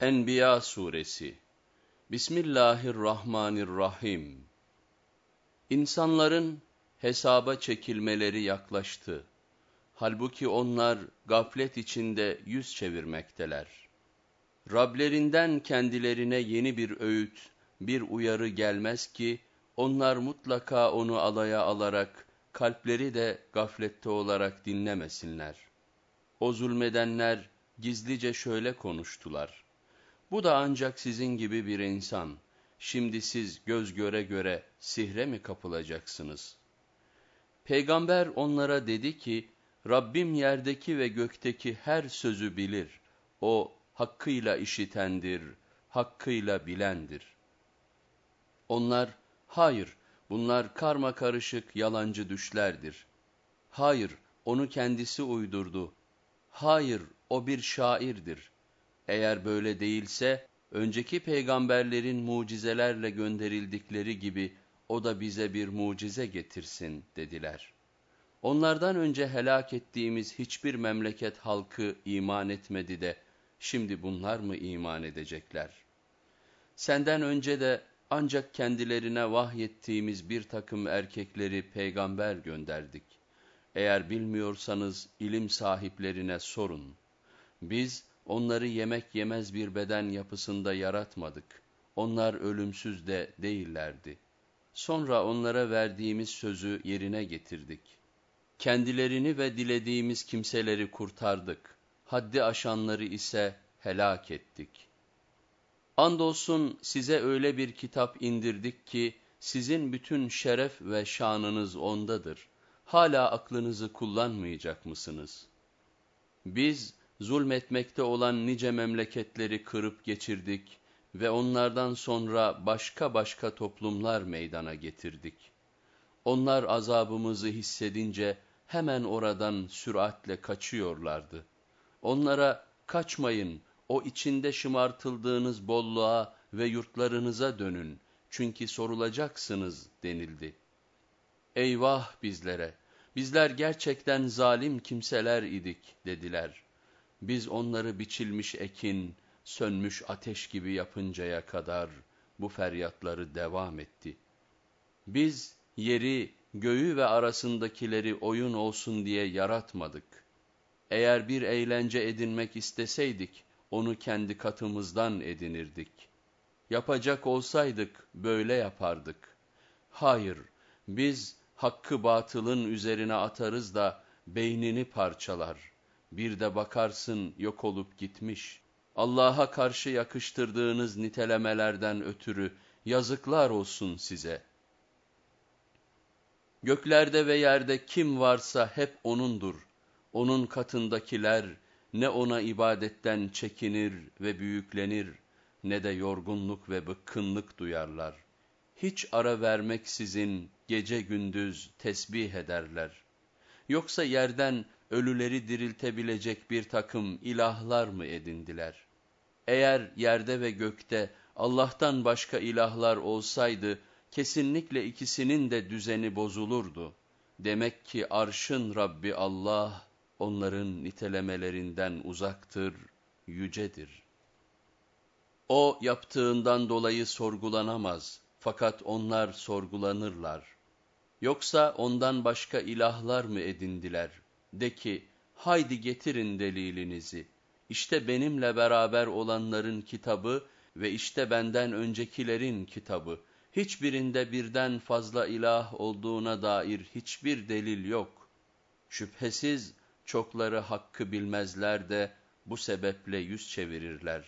Enbiya suresi Bismillahirrahmanirrahim İnsanların hesaba çekilmeleri yaklaştı. Halbuki onlar gaflet içinde yüz çevirmekteler. Rablerinden kendilerine yeni bir öğüt, bir uyarı gelmez ki, onlar mutlaka onu alaya alarak, kalpleri de gaflette olarak dinlemesinler. O zulmedenler gizlice şöyle konuştular. Bu da ancak sizin gibi bir insan. Şimdi siz göz göre göre sihre mi kapılacaksınız? Peygamber onlara dedi ki, Rabbim yerdeki ve gökteki her sözü bilir. O hakkıyla işitendir, hakkıyla bilendir. Onlar, hayır, bunlar karma karışık yalancı düşlerdir. Hayır, onu kendisi uydurdu. Hayır, o bir şairdir. Eğer böyle değilse, önceki peygamberlerin mucizelerle gönderildikleri gibi o da bize bir mucize getirsin dediler. Onlardan önce helak ettiğimiz hiçbir memleket halkı iman etmedi de, şimdi bunlar mı iman edecekler? Senden önce de ancak kendilerine vahyettiğimiz bir takım erkekleri peygamber gönderdik. Eğer bilmiyorsanız ilim sahiplerine sorun. Biz onları yemek yemez bir beden yapısında yaratmadık. Onlar ölümsüz de değillerdi. Sonra onlara verdiğimiz sözü yerine getirdik. Kendilerini ve dilediğimiz kimseleri kurtardık. Haddi aşanları ise helak ettik. Andolsun size öyle bir kitap indirdik ki, sizin bütün şeref ve şanınız ondadır. Hala aklınızı kullanmayacak mısınız? Biz, zulmetmekte olan nice memleketleri kırıp geçirdik ve onlardan sonra başka başka toplumlar meydana getirdik. Onlar azabımızı hissedince hemen oradan süratle kaçıyorlardı. Onlara kaçmayın, o içinde şımartıldığınız bolluğa ve yurtlarınıza dönün, çünkü sorulacaksınız denildi. Eyvah bizlere! Bizler gerçekten zalim kimseler idik dediler. Biz onları biçilmiş ekin, sönmüş ateş gibi yapıncaya kadar bu feryatları devam etti. Biz yeri, göğü ve arasındakileri oyun olsun diye yaratmadık. Eğer bir eğlence edinmek isteseydik, onu kendi katımızdan edinirdik. Yapacak olsaydık böyle yapardık. Hayır, biz hakkı batılın üzerine atarız da beynini parçalar. Bir de bakarsın yok olup gitmiş. Allah'a karşı yakıştırdığınız nitelemelerden ötürü yazıklar olsun size. Göklerde ve yerde kim varsa hep O'nundur. O'nun katındakiler ne O'na ibadetten çekinir ve büyüklenir, ne de yorgunluk ve bıkkınlık duyarlar. Hiç ara vermeksizin gece gündüz tesbih ederler. Yoksa yerden ölüleri diriltebilecek bir takım ilahlar mı edindiler? Eğer yerde ve gökte Allah'tan başka ilahlar olsaydı, kesinlikle ikisinin de düzeni bozulurdu. Demek ki arşın Rabbi Allah, onların nitelemelerinden uzaktır, yücedir. O yaptığından dolayı sorgulanamaz, fakat onlar sorgulanırlar. Yoksa ondan başka ilahlar mı edindiler? De ki, haydi getirin delilinizi. İşte benimle beraber olanların kitabı ve işte benden öncekilerin kitabı. Hiçbirinde birden fazla ilah olduğuna dair hiçbir delil yok. Şüphesiz çokları hakkı bilmezler de bu sebeple yüz çevirirler.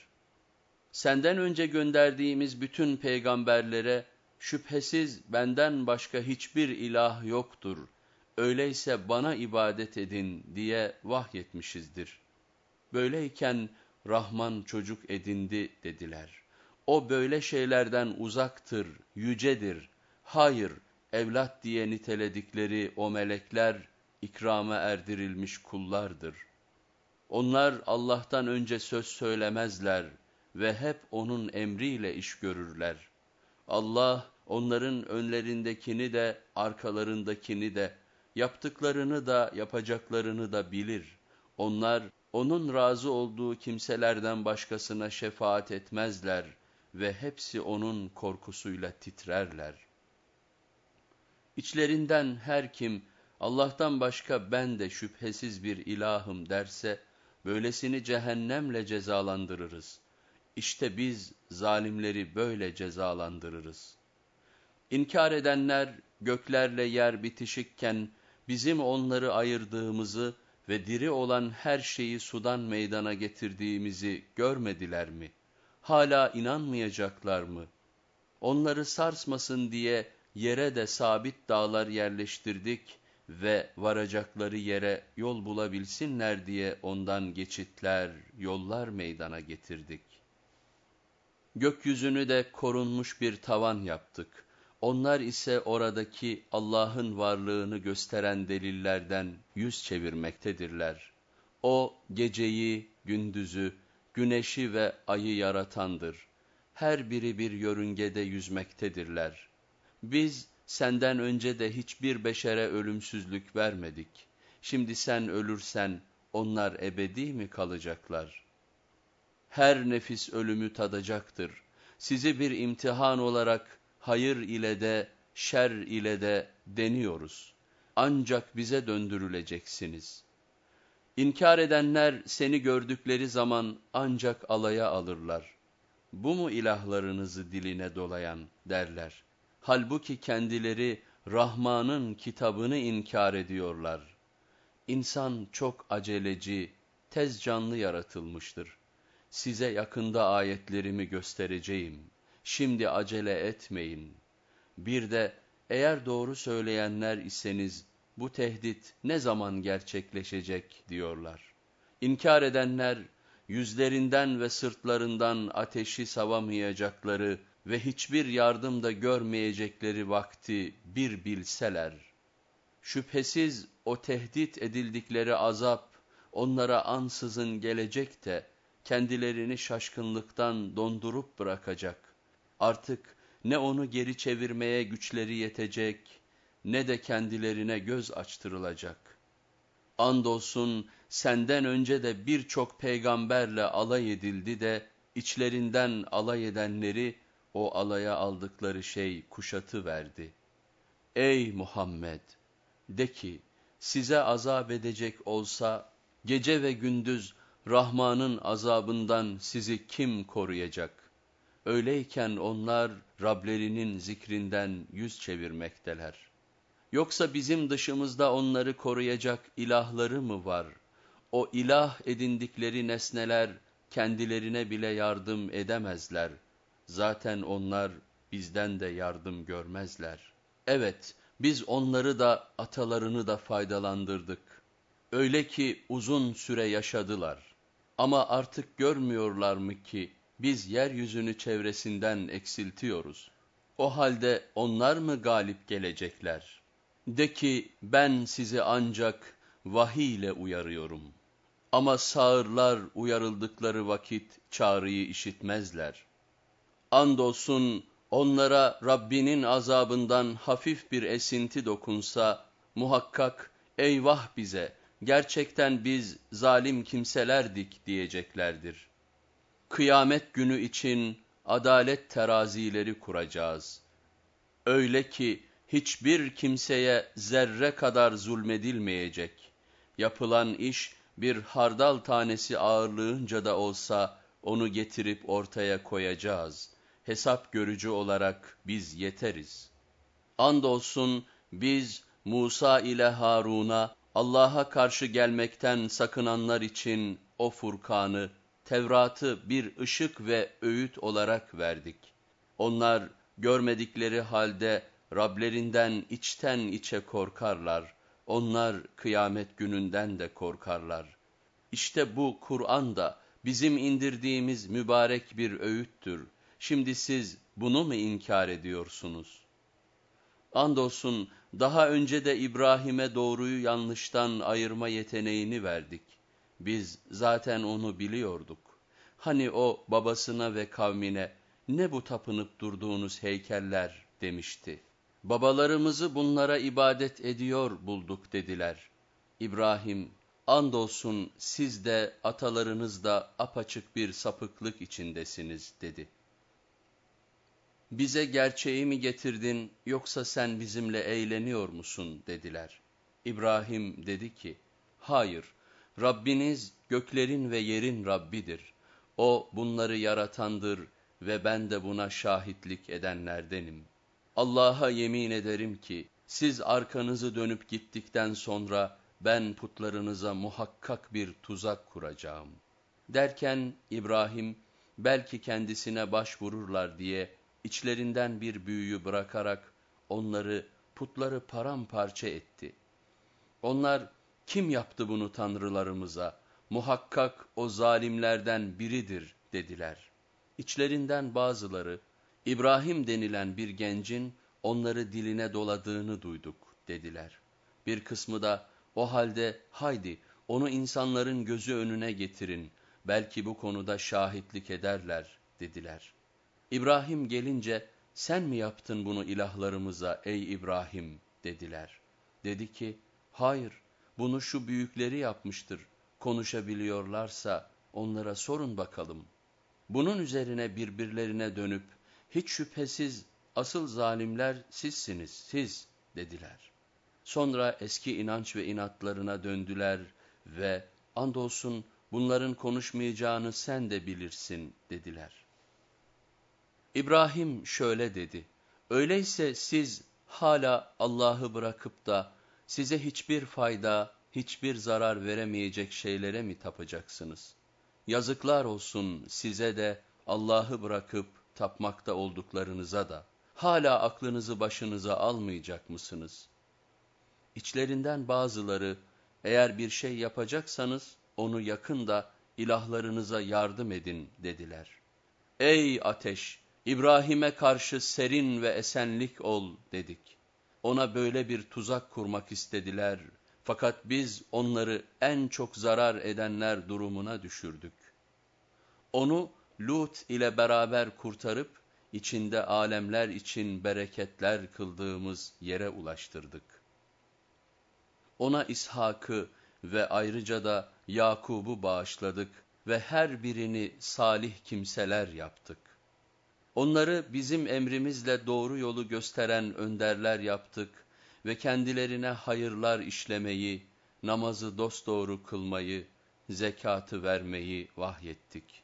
Senden önce gönderdiğimiz bütün peygamberlere, şüphesiz benden başka hiçbir ilah yoktur, öyleyse bana ibadet edin diye vahyetmişizdir. Böyleyken Rahman çocuk edindi dediler. O böyle şeylerden uzaktır, yücedir. Hayır, evlat diye niteledikleri o melekler, ikrama erdirilmiş kullardır. Onlar Allah'tan önce söz söylemezler ve hep O'nun emriyle iş görürler. Allah onların önlerindekini de arkalarındakini de, yaptıklarını da yapacaklarını da bilir. Onlar onun razı olduğu kimselerden başkasına şefaat etmezler ve hepsi onun korkusuyla titrerler. İçlerinden her kim Allah'tan başka ben de şüphesiz bir ilahım derse, böylesini cehennemle cezalandırırız. İşte biz zalimleri böyle cezalandırırız. İnkar edenler göklerle yer bitişikken bizim onları ayırdığımızı ve diri olan her şeyi sudan meydana getirdiğimizi görmediler mi? Hala inanmayacaklar mı? Onları sarsmasın diye yere de sabit dağlar yerleştirdik ve varacakları yere yol bulabilsinler diye ondan geçitler, yollar meydana getirdik. Gökyüzünü de korunmuş bir tavan yaptık. Onlar ise oradaki Allah'ın varlığını gösteren delillerden yüz çevirmektedirler. O geceyi, gündüzü, güneşi ve ayı yaratandır. Her biri bir yörüngede yüzmektedirler. Biz senden önce de hiçbir beşere ölümsüzlük vermedik. Şimdi sen ölürsen onlar ebedi mi kalacaklar? Her nefis ölümü tadacaktır. Sizi bir imtihan olarak hayır ile de şer ile de deniyoruz. Ancak bize döndürüleceksiniz. İnkar edenler seni gördükleri zaman ancak alaya alırlar. Bu mu ilahlarınızı diline dolayan derler. Halbuki kendileri Rahman'ın kitabını inkar ediyorlar. İnsan çok aceleci, tez canlı yaratılmıştır. Size yakında ayetlerimi göstereceğim. Şimdi acele etmeyin. Bir de eğer doğru söyleyenler iseniz bu tehdit ne zaman gerçekleşecek diyorlar. İnkar edenler yüzlerinden ve sırtlarından ateşi savamayacakları ve hiçbir yardım da görmeyecekleri vakti bir bilseler. Şüphesiz o tehdit edildikleri azap onlara ansızın gelecek de kendilerini şaşkınlıktan dondurup bırakacak. Artık ne onu geri çevirmeye güçleri yetecek ne de kendilerine göz açtırılacak. Andolsun senden önce de birçok peygamberle alay edildi de içlerinden alay edenleri o alaya aldıkları şey kuşatı verdi. Ey Muhammed! De ki, size azap edecek olsa, gece ve gündüz Rahman'ın azabından sizi kim koruyacak? Öyleyken onlar Rablerinin zikrinden yüz çevirmekteler. Yoksa bizim dışımızda onları koruyacak ilahları mı var? O ilah edindikleri nesneler kendilerine bile yardım edemezler. Zaten onlar bizden de yardım görmezler. Evet, biz onları da atalarını da faydalandırdık. Öyle ki uzun süre yaşadılar. Ama artık görmüyorlar mı ki biz yeryüzünü çevresinden eksiltiyoruz. O halde onlar mı galip gelecekler? De ki ben sizi ancak vahiy ile uyarıyorum. Ama sağırlar uyarıldıkları vakit çağrıyı işitmezler. Andolsun onlara Rabbinin azabından hafif bir esinti dokunsa, muhakkak eyvah bize, gerçekten biz zalim kimselerdik diyeceklerdir. Kıyamet günü için adalet terazileri kuracağız. Öyle ki hiçbir kimseye zerre kadar zulmedilmeyecek. Yapılan iş bir hardal tanesi ağırlığınca da olsa onu getirip ortaya koyacağız. Hesap görücü olarak biz yeteriz. Andolsun biz Musa ile Harun'a Allah'a karşı gelmekten sakınanlar için o Furkan'ı, Tevrat'ı bir ışık ve öğüt olarak verdik. Onlar görmedikleri halde Rablerinden içten içe korkarlar. Onlar kıyamet gününden de korkarlar. İşte bu Kur'an da bizim indirdiğimiz mübarek bir öğüttür. Şimdi siz bunu mu inkar ediyorsunuz? Andolsun daha önce de İbrahim'e doğruyu yanlıştan ayırma yeteneğini verdik. Biz zaten onu biliyorduk. Hani o babasına ve kavmine ne bu tapınıp durduğunuz heykeller demişti. Babalarımızı bunlara ibadet ediyor bulduk dediler. İbrahim, andolsun siz de atalarınız da apaçık bir sapıklık içindesiniz dedi. Bize gerçeği mi getirdin yoksa sen bizimle eğleniyor musun dediler. İbrahim dedi ki, hayır, Rabbiniz göklerin ve yerin Rabbidir. O bunları yaratandır ve ben de buna şahitlik edenlerdenim. Allah'a yemin ederim ki, siz arkanızı dönüp gittikten sonra ben putlarınıza muhakkak bir tuzak kuracağım. Derken İbrahim belki kendisine başvururlar diye içlerinden bir büyüyü bırakarak onları putları paramparça etti. Onlar kim yaptı bunu tanrılarımıza? Muhakkak o zalimlerden biridir dediler. İçlerinden bazıları İbrahim denilen bir gencin onları diline doladığını duyduk dediler. Bir kısmı da o halde haydi onu insanların gözü önüne getirin, belki bu konuda şahitlik ederler dediler. İbrahim gelince sen mi yaptın bunu ilahlarımıza ey İbrahim dediler. Dedi ki hayır bunu şu büyükleri yapmıştır. Konuşabiliyorlarsa onlara sorun bakalım. Bunun üzerine birbirlerine dönüp hiç şüphesiz asıl zalimler sizsiniz siz dediler. Sonra eski inanç ve inatlarına döndüler ve andolsun bunların konuşmayacağını sen de bilirsin dediler. İbrahim şöyle dedi, öyleyse siz hala Allah'ı bırakıp da size hiçbir fayda, hiçbir zarar veremeyecek şeylere mi tapacaksınız? Yazıklar olsun size de Allah'ı bırakıp tapmakta olduklarınıza da. Hala aklınızı başınıza almayacak mısınız? İçlerinden bazıları eğer bir şey yapacaksanız onu yakında ilahlarınıza yardım edin dediler. Ey ateş! İbrahim'e karşı serin ve esenlik ol dedik. Ona böyle bir tuzak kurmak istediler. Fakat biz onları en çok zarar edenler durumuna düşürdük. Onu Lut ile beraber kurtarıp, içinde alemler için bereketler kıldığımız yere ulaştırdık. Ona İshak'ı ve ayrıca da Yakub'u bağışladık ve her birini salih kimseler yaptık. Onları bizim emrimizle doğru yolu gösteren önderler yaptık ve kendilerine hayırlar işlemeyi, namazı dosdoğru kılmayı, zekatı vermeyi vahyettik.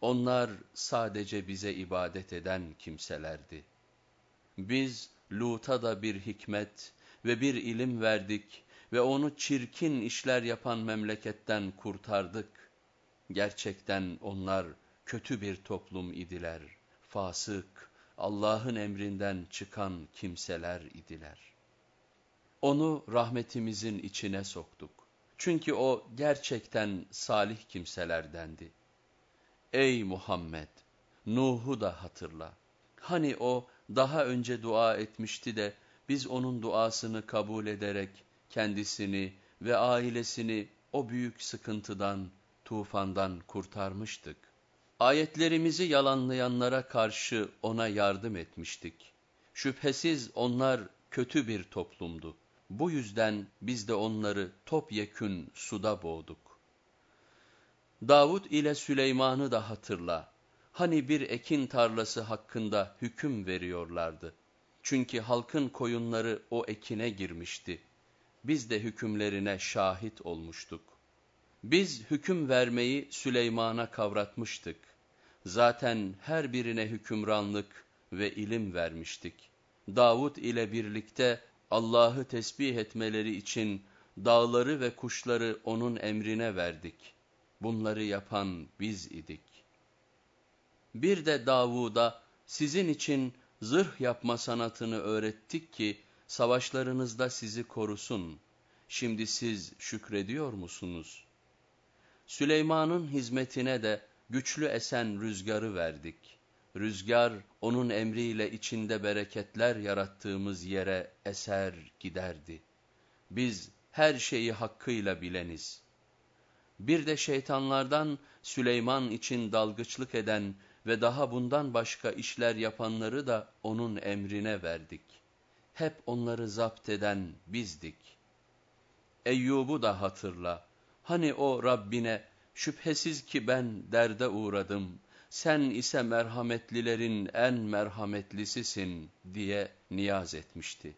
Onlar sadece bize ibadet eden kimselerdi. Biz Lut'a da bir hikmet ve bir ilim verdik ve onu çirkin işler yapan memleketten kurtardık. Gerçekten onlar kötü bir toplum idiler.'' Fasık, Allah'ın emrinden çıkan kimseler idiler. Onu rahmetimizin içine soktuk. Çünkü o gerçekten salih kimselerdendi. Ey Muhammed! Nuh'u da hatırla. Hani o daha önce dua etmişti de biz onun duasını kabul ederek kendisini ve ailesini o büyük sıkıntıdan, tufandan kurtarmıştık. Ayetlerimizi yalanlayanlara karşı ona yardım etmiştik. Şüphesiz onlar kötü bir toplumdu. Bu yüzden biz de onları topyekün suda boğduk. Davud ile Süleyman'ı da hatırla. Hani bir ekin tarlası hakkında hüküm veriyorlardı. Çünkü halkın koyunları o ekine girmişti. Biz de hükümlerine şahit olmuştuk. Biz hüküm vermeyi Süleyman'a kavratmıştık. Zaten her birine hükümranlık ve ilim vermiştik. Davud ile birlikte Allah'ı tesbih etmeleri için dağları ve kuşları onun emrine verdik. Bunları yapan biz idik. Bir de Davud'a sizin için zırh yapma sanatını öğrettik ki savaşlarınızda sizi korusun. Şimdi siz şükrediyor musunuz? Süleyman'ın hizmetine de güçlü esen rüzgarı verdik. Rüzgar onun emriyle içinde bereketler yarattığımız yere eser giderdi. Biz her şeyi hakkıyla bileniz. Bir de şeytanlardan Süleyman için dalgıçlık eden ve daha bundan başka işler yapanları da onun emrine verdik. Hep onları zapt eden bizdik. Eyyub'u da hatırla. Hani o Rabbine şüphesiz ki ben derde uğradım, sen ise merhametlilerin en merhametlisisin diye niyaz etmişti.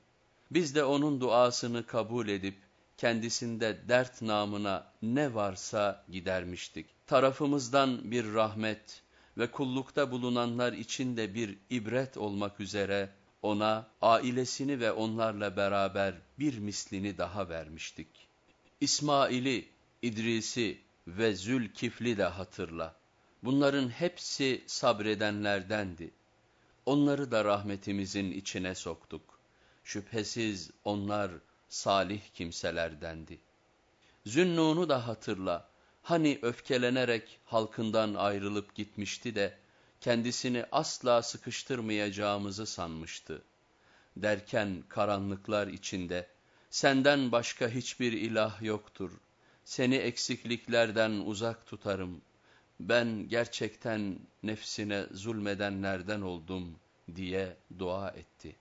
Biz de onun duasını kabul edip kendisinde dert namına ne varsa gidermiştik. Tarafımızdan bir rahmet ve kullukta bulunanlar için de bir ibret olmak üzere ona ailesini ve onlarla beraber bir mislini daha vermiştik. İsmail'i, İdris'i ve Zülkifli de hatırla. Bunların hepsi sabredenlerdendi. Onları da rahmetimizin içine soktuk. Şüphesiz onlar salih kimselerdendi. Zünnun'u da hatırla. Hani öfkelenerek halkından ayrılıp gitmişti de kendisini asla sıkıştırmayacağımızı sanmıştı. Derken karanlıklar içinde senden başka hiçbir ilah yoktur. Seni eksikliklerden uzak tutarım. Ben gerçekten nefsine zulmedenlerden oldum diye dua etti.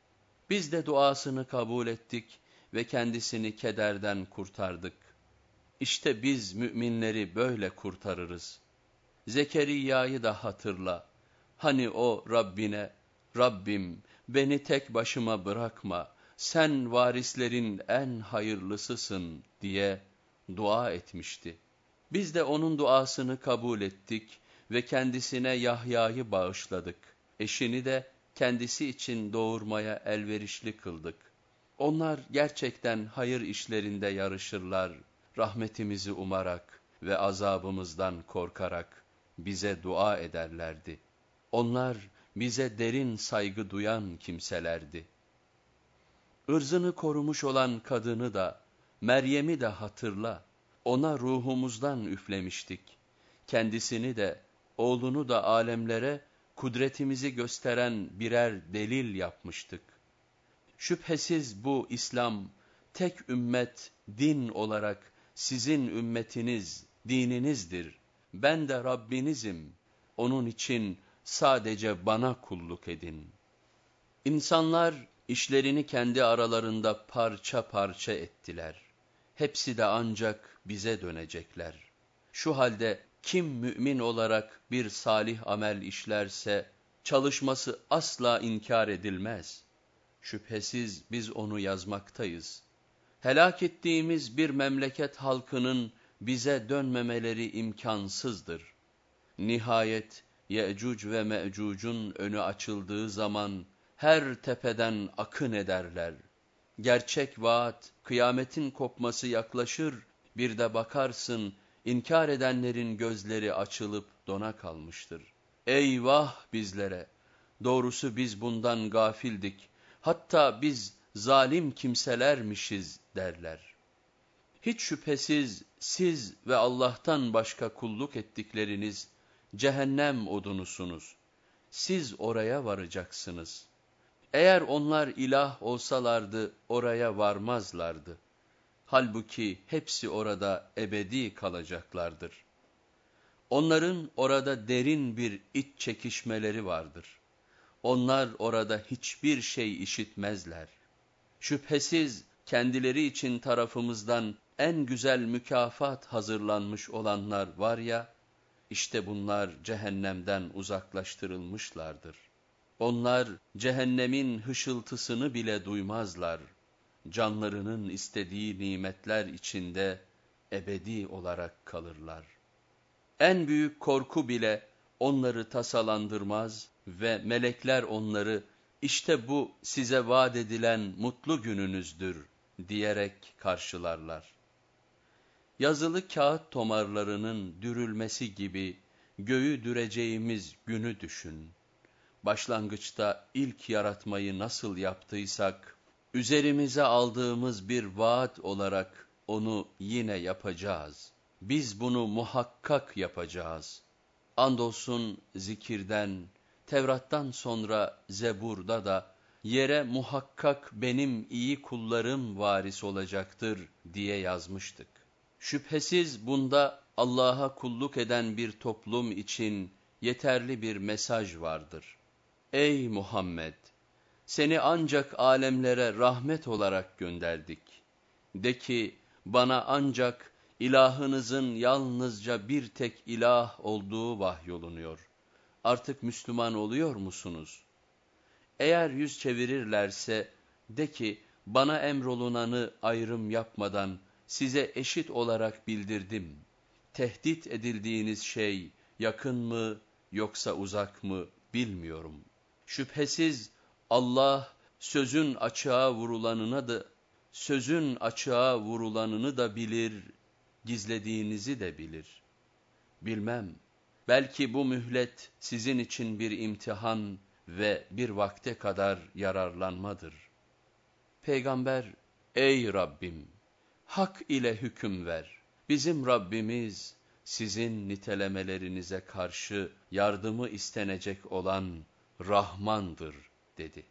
Biz de duasını kabul ettik ve kendisini kederden kurtardık. İşte biz müminleri böyle kurtarırız. Zekeriya'yı da hatırla. Hani o Rabbine, Rabbim beni tek başıma bırakma, sen varislerin en hayırlısısın diye dua etmişti. Biz de onun duasını kabul ettik ve kendisine Yahya'yı bağışladık. Eşini de kendisi için doğurmaya elverişli kıldık. Onlar gerçekten hayır işlerinde yarışırlar, rahmetimizi umarak ve azabımızdan korkarak bize dua ederlerdi. Onlar bize derin saygı duyan kimselerdi. Irzını korumuş olan kadını da, Meryem'i de hatırla, ona ruhumuzdan üflemiştik. Kendisini de, oğlunu da alemlere kudretimizi gösteren birer delil yapmıştık. Şüphesiz bu İslam, tek ümmet, din olarak sizin ümmetiniz, dininizdir. Ben de Rabbinizim. Onun için sadece bana kulluk edin. İnsanlar işlerini kendi aralarında parça parça ettiler. Hepsi de ancak bize dönecekler. Şu halde kim mümin olarak bir salih amel işlerse, çalışması asla inkar edilmez. Şüphesiz biz onu yazmaktayız. Helak ettiğimiz bir memleket halkının bize dönmemeleri imkansızdır. Nihayet Ye'cuc ve Me'cuc'un önü açıldığı zaman her tepeden akın ederler. Gerçek vaat, kıyametin kopması yaklaşır, bir de bakarsın, inkar edenlerin gözleri açılıp dona kalmıştır. Eyvah bizlere! Doğrusu biz bundan gafildik. Hatta biz zalim kimselermişiz derler. Hiç şüphesiz siz ve Allah'tan başka kulluk ettikleriniz cehennem odunusunuz. Siz oraya varacaksınız. Eğer onlar ilah olsalardı oraya varmazlardı. Halbuki hepsi orada ebedi kalacaklardır. Onların orada derin bir iç çekişmeleri vardır. Onlar orada hiçbir şey işitmezler. Şüphesiz kendileri için tarafımızdan en güzel mükafat hazırlanmış olanlar var ya, işte bunlar cehennemden uzaklaştırılmışlardır. Onlar cehennemin hışıltısını bile duymazlar. Canlarının istediği nimetler içinde ebedi olarak kalırlar. En büyük korku bile onları tasalandırmaz ve melekler onları işte bu size vaat edilen mutlu gününüzdür diyerek karşılarlar. Yazılı kağıt tomarlarının dürülmesi gibi göğü düreceğimiz günü düşün. Başlangıçta ilk yaratmayı nasıl yaptıysak, üzerimize aldığımız bir vaat olarak onu yine yapacağız. Biz bunu muhakkak yapacağız. Andolsun zikirden, Tevrat'tan sonra Zebur'da da yere muhakkak benim iyi kullarım varis olacaktır diye yazmıştık. Şüphesiz bunda Allah'a kulluk eden bir toplum için yeterli bir mesaj vardır. Ey Muhammed! Seni ancak alemlere rahmet olarak gönderdik. De ki, bana ancak ilahınızın yalnızca bir tek ilah olduğu vahyolunuyor. Artık Müslüman oluyor musunuz? Eğer yüz çevirirlerse de ki bana emrolunanı ayrım yapmadan size eşit olarak bildirdim. Tehdit edildiğiniz şey yakın mı yoksa uzak mı bilmiyorum. Şüphesiz Allah sözün açığa vurulanına da sözün açığa vurulanını da bilir, gizlediğinizi de bilir. Bilmem, belki bu mühlet sizin için bir imtihan ve bir vakte kadar yararlanmadır. Peygamber, ey Rabbim, hak ile hüküm ver. Bizim Rabbimiz, sizin nitelemelerinize karşı yardımı istenecek olan Rahmandır, dedi.